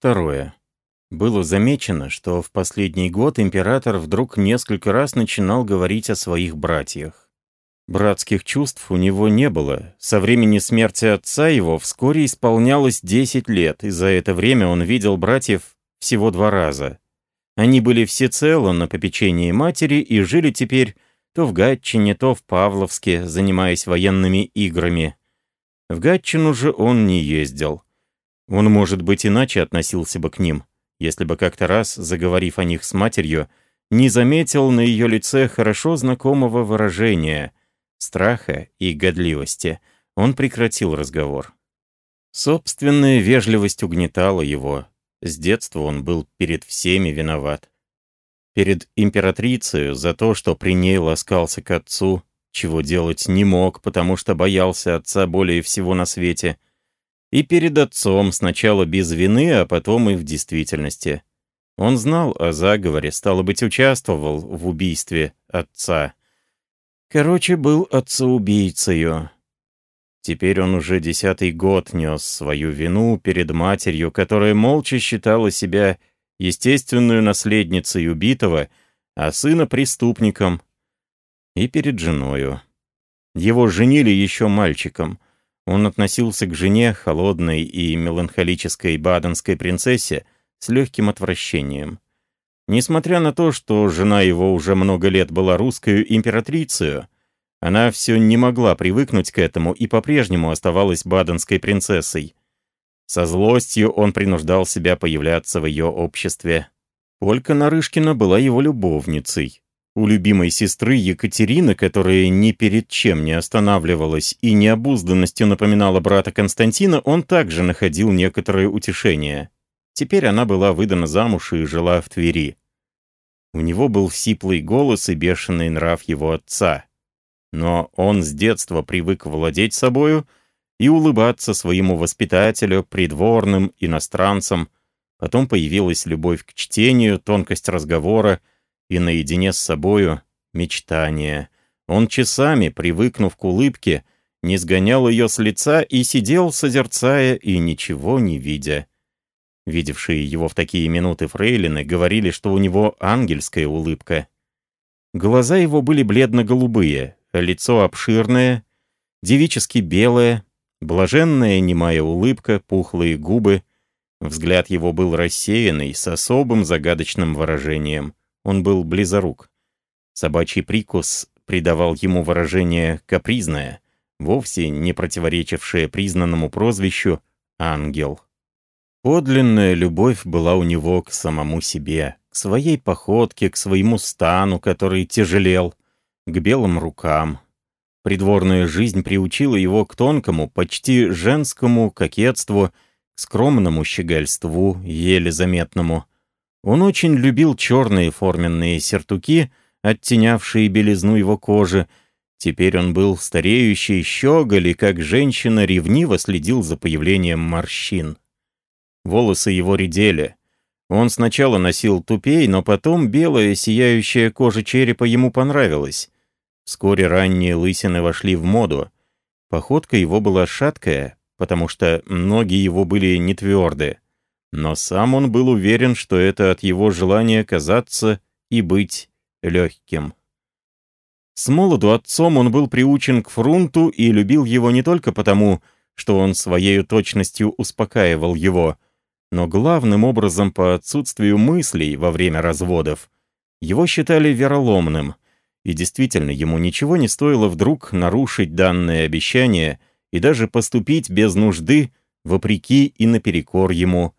Второе. Было замечено, что в последний год император вдруг несколько раз начинал говорить о своих братьях. Братских чувств у него не было. Со времени смерти отца его вскоре исполнялось 10 лет, и за это время он видел братьев всего два раза. Они были всецело на попечении матери и жили теперь то в Гатчине, то в Павловске, занимаясь военными играми. В Гатчину же он не ездил. Он, может быть, иначе относился бы к ним, если бы как-то раз, заговорив о них с матерью, не заметил на ее лице хорошо знакомого выражения — страха и годливости. Он прекратил разговор. Собственная вежливость угнетала его. С детства он был перед всеми виноват. Перед императрицей за то, что при ней ласкался к отцу, чего делать не мог, потому что боялся отца более всего на свете — и перед отцом, сначала без вины, а потом и в действительности. Он знал о заговоре, стало быть, участвовал в убийстве отца. Короче, был отцеубийцею. Теперь он уже десятый год нес свою вину перед матерью, которая молча считала себя естественную наследницей убитого, а сына преступником, и перед женою. Его женили еще мальчиком — он относился к жене, холодной и меланхолической баденской принцессе, с легким отвращением. Несмотря на то, что жена его уже много лет была русской императрицей, она все не могла привыкнуть к этому и по-прежнему оставалась баденской принцессой. Со злостью он принуждал себя появляться в ее обществе. Полька Нарышкина была его любовницей. У любимой сестры Екатерины, которая ни перед чем не останавливалась и необузданностью напоминала брата Константина, он также находил некоторое утешение. Теперь она была выдана замуж и жила в Твери. У него был сиплый голос и бешеный нрав его отца. Но он с детства привык владеть собою и улыбаться своему воспитателю, придворным, иностранцам. Потом появилась любовь к чтению, тонкость разговора, и наедине с собою мечтание. Он часами, привыкнув к улыбке, не сгонял ее с лица и сидел, созерцая и ничего не видя. Видевшие его в такие минуты фрейлины говорили, что у него ангельская улыбка. Глаза его были бледно-голубые, лицо обширное, девически белое, блаженная немая улыбка, пухлые губы. Взгляд его был рассеянный, с особым загадочным выражением. Он был близорук. Собачий прикус придавал ему выражение «капризное», вовсе не противоречившее признанному прозвищу «ангел». Подлинная любовь была у него к самому себе, к своей походке, к своему стану, который тяжелел, к белым рукам. Придворная жизнь приучила его к тонкому, почти женскому кокетству, к скромному щегольству, еле заметному. Он очень любил черные форменные сертуки, оттенявшие белизну его кожи. Теперь он был стареющий щеголь и, как женщина, ревниво следил за появлением морщин. Волосы его редели. Он сначала носил тупей, но потом белая сияющая кожа черепа ему понравилась. Вскоре ранние лысины вошли в моду. Походка его была шаткая, потому что ноги его были не твердые. Но сам он был уверен, что это от его желания казаться и быть легким. С молоду отцом он был приучен к фрунту и любил его не только потому, что он своей точностью успокаивал его, но главным образом по отсутствию мыслей во время разводов. Его считали вероломным, и действительно ему ничего не стоило вдруг нарушить данное обещание и даже поступить без нужды, вопреки и наперекор ему,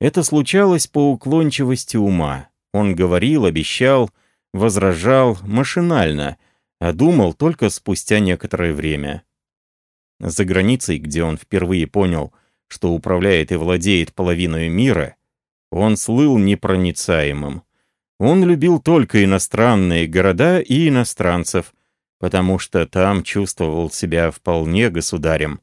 это случалось по уклончивости ума. Он говорил, обещал, возражал машинально, а думал только спустя некоторое время. За границей, где он впервые понял, что управляет и владеет половиной мира, он слыл непроницаемым. Он любил только иностранные города и иностранцев, потому что там чувствовал себя вполне государем.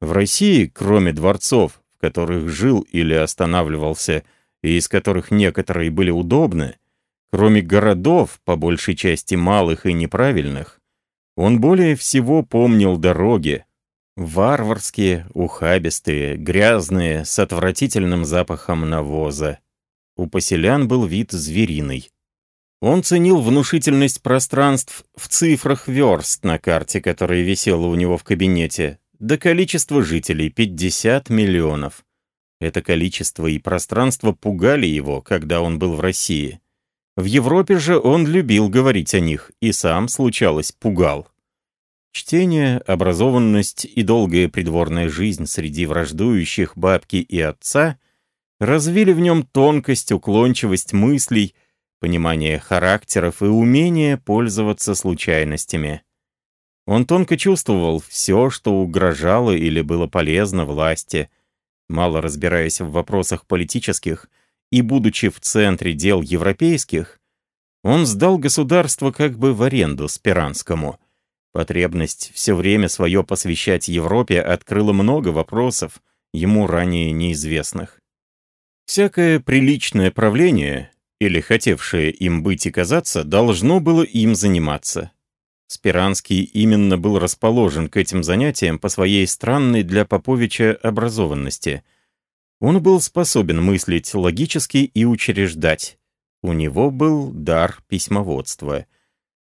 В России, кроме дворцов, в которых жил или останавливался, и из которых некоторые были удобны, кроме городов, по большей части малых и неправильных, он более всего помнил дороги. Варварские, ухабистые, грязные, с отвратительным запахом навоза. У поселян был вид звериный. Он ценил внушительность пространств в цифрах верст на карте, которая висела у него в кабинете, до количества жителей — 50 миллионов. Это количество и пространство пугали его, когда он был в России. В Европе же он любил говорить о них, и сам, случалось, пугал. Чтение, образованность и долгая придворная жизнь среди враждующих бабки и отца развили в нем тонкость, уклончивость мыслей, понимание характеров и умение пользоваться случайностями. Он тонко чувствовал все, что угрожало или было полезно власти, мало разбираясь в вопросах политических и будучи в центре дел европейских, он сдал государство как бы в аренду Спиранскому — Потребность все время свое посвящать Европе открыла много вопросов, ему ранее неизвестных. Всякое приличное правление, или хотевшее им быть и казаться, должно было им заниматься. Спиранский именно был расположен к этим занятиям по своей странной для Поповича образованности. Он был способен мыслить логически и учреждать. У него был дар письмоводства —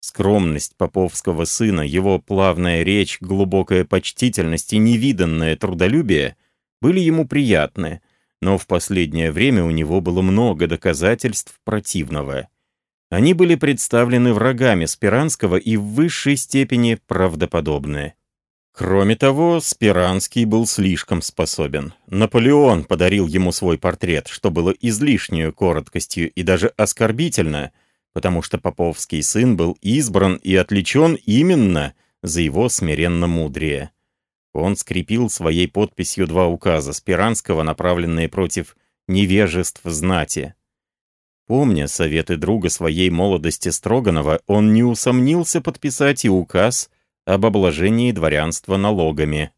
Скромность поповского сына, его плавная речь, глубокая почтительность и невиданное трудолюбие были ему приятны, но в последнее время у него было много доказательств противного. Они были представлены врагами Спиранского и в высшей степени правдоподобны. Кроме того, Спиранский был слишком способен. Наполеон подарил ему свой портрет, что было излишнюю короткостью и даже оскорбительно — потому что поповский сын был избран и отличен именно за его смиренно-мудрее. Он скрепил своей подписью два указа Спиранского, направленные против невежеств знати. Помня советы друга своей молодости Строганова, он не усомнился подписать и указ об обложении дворянства налогами.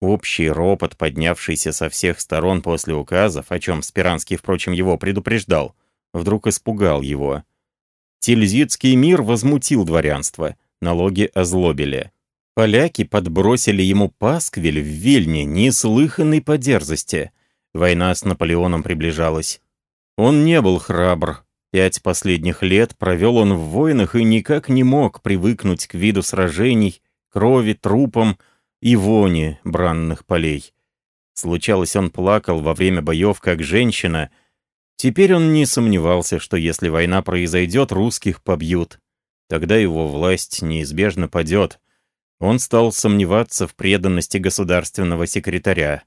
Общий ропот, поднявшийся со всех сторон после указов, о чем Спиранский, впрочем, его предупреждал, вдруг испугал его. Тильзитский мир возмутил дворянство, налоги озлобили. Поляки подбросили ему пасквиль в Вильне, неслыханной по дерзости. Война с Наполеоном приближалась. Он не был храбр. Пять последних лет провел он в войнах и никак не мог привыкнуть к виду сражений, крови, трупам и вони бранных полей. Случалось, он плакал во время боев, как женщина — Теперь он не сомневался, что если война произойдет, русских побьют. Тогда его власть неизбежно падет. Он стал сомневаться в преданности государственного секретаря.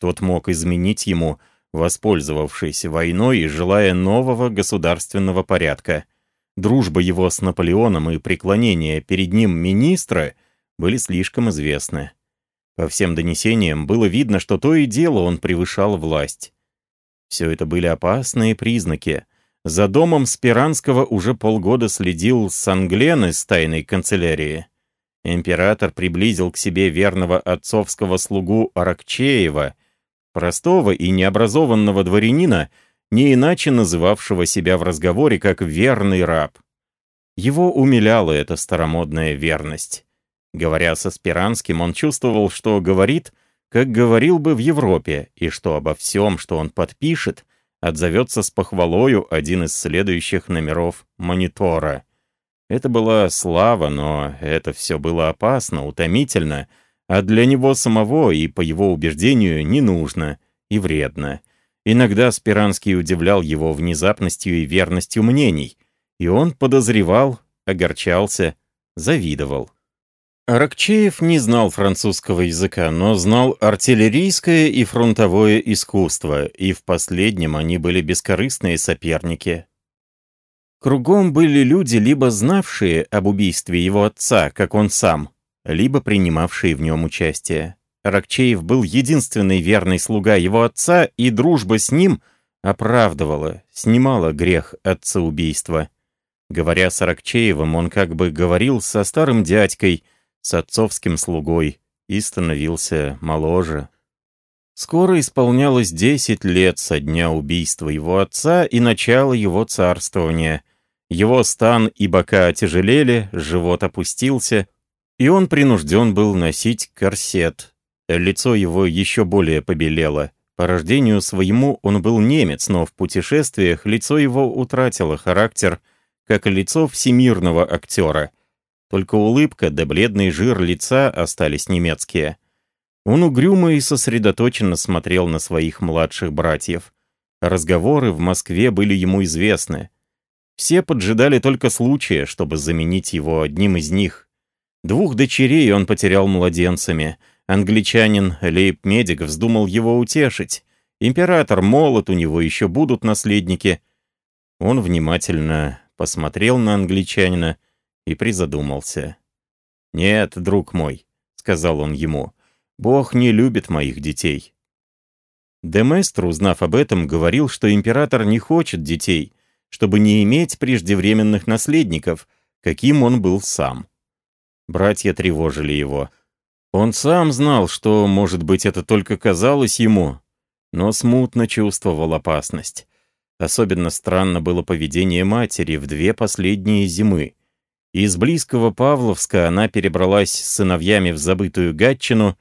Тот мог изменить ему, воспользовавшись войной и желая нового государственного порядка. Дружба его с Наполеоном и преклонение перед ним министра были слишком известны. По всем донесениям было видно, что то и дело он превышал власть. Все это были опасные признаки. За домом Спиранского уже полгода следил Санглен из тайной канцелярии. Император приблизил к себе верного отцовского слугу Аракчеева, простого и необразованного дворянина, не иначе называвшего себя в разговоре как верный раб. Его умиляла эта старомодная верность. Говоря со Спиранским, он чувствовал, что говорит как говорил бы в Европе, и что обо всем, что он подпишет, отзовется с похвалою один из следующих номеров монитора. Это была слава, но это все было опасно, утомительно, а для него самого и, по его убеждению, не нужно и вредно. Иногда Спиранский удивлял его внезапностью и верностью мнений, и он подозревал, огорчался, завидовал. Аракчеев не знал французского языка, но знал артиллерийское и фронтовое искусство, и в последнем они были бескорыстные соперники. Кругом были люди, либо знавшие об убийстве его отца, как он сам, либо принимавшие в нем участие. Аракчеев был единственный верный слуга его отца, и дружба с ним оправдывала, снимала грех отца-убийства. Говоря с Аракчеевым, он как бы говорил со старым дядькой, с отцовским слугой и становился моложе. Скоро исполнялось десять лет со дня убийства его отца и начала его царствования. Его стан и бока отяжелели, живот опустился, и он принужден был носить корсет. Лицо его еще более побелело. По рождению своему он был немец, но в путешествиях лицо его утратило характер, как лицо всемирного актера. Только улыбка да бледный жир лица остались немецкие. Он угрюмо и сосредоточенно смотрел на своих младших братьев. Разговоры в Москве были ему известны. Все поджидали только случая, чтобы заменить его одним из них. Двух дочерей он потерял младенцами — Англичанин Лейб-медик вздумал его утешить. Император молод, у него еще будут наследники. Он внимательно посмотрел на англичанина и призадумался. «Нет, друг мой», — сказал он ему, — «Бог не любит моих детей». Деместр, узнав об этом, говорил, что император не хочет детей, чтобы не иметь преждевременных наследников, каким он был сам. Братья тревожили его — он сам знал, что, может быть, это только казалось ему, но смутно чувствовал опасность. Особенно странно было поведение матери в две последние зимы. Из близкого Павловска она перебралась с сыновьями в забытую Гатчину.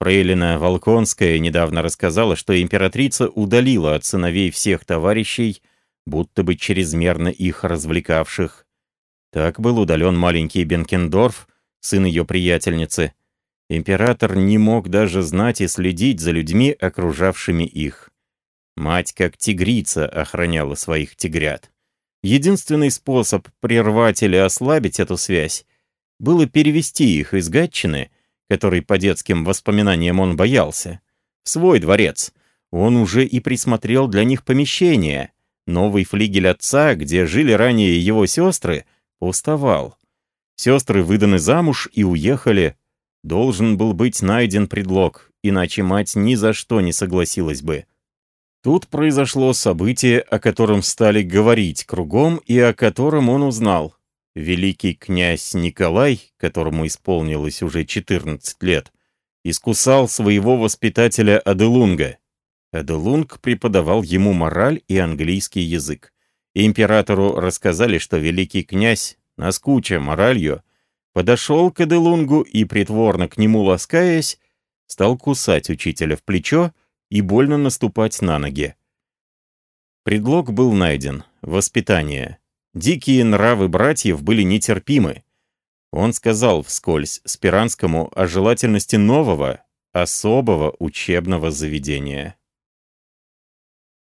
Фрейлина Волконская недавно рассказала, что императрица удалила от сыновей всех товарищей, будто бы чрезмерно их развлекавших. Так был удален маленький Бенкендорф, сын ее приятельницы. Император не мог даже знать и следить за людьми, окружавшими их. Мать, как тигрица, охраняла своих тигрят. Единственный способ прервать или ослабить эту связь было перевести их из Гатчины, который по детским воспоминаниям он боялся, в свой дворец. Он уже и присмотрел для них помещение. Новый флигель отца, где жили ранее его сестры, пустовал. Сестры выданы замуж и уехали Должен был быть найден предлог, иначе мать ни за что не согласилась бы. Тут произошло событие, о котором стали говорить кругом и о котором он узнал. Великий князь Николай, которому исполнилось уже 14 лет, искусал своего воспитателя Аделунга. Аделунг преподавал ему мораль и английский язык. Императору рассказали, что великий князь, наскуча моралью, подошел к Эделунгу и, притворно к нему ласкаясь, стал кусать учителя в плечо и больно наступать на ноги. Предлог был найден — воспитание. Дикие нравы братьев были нетерпимы. Он сказал вскользь Спиранскому о желательности нового, особого учебного заведения.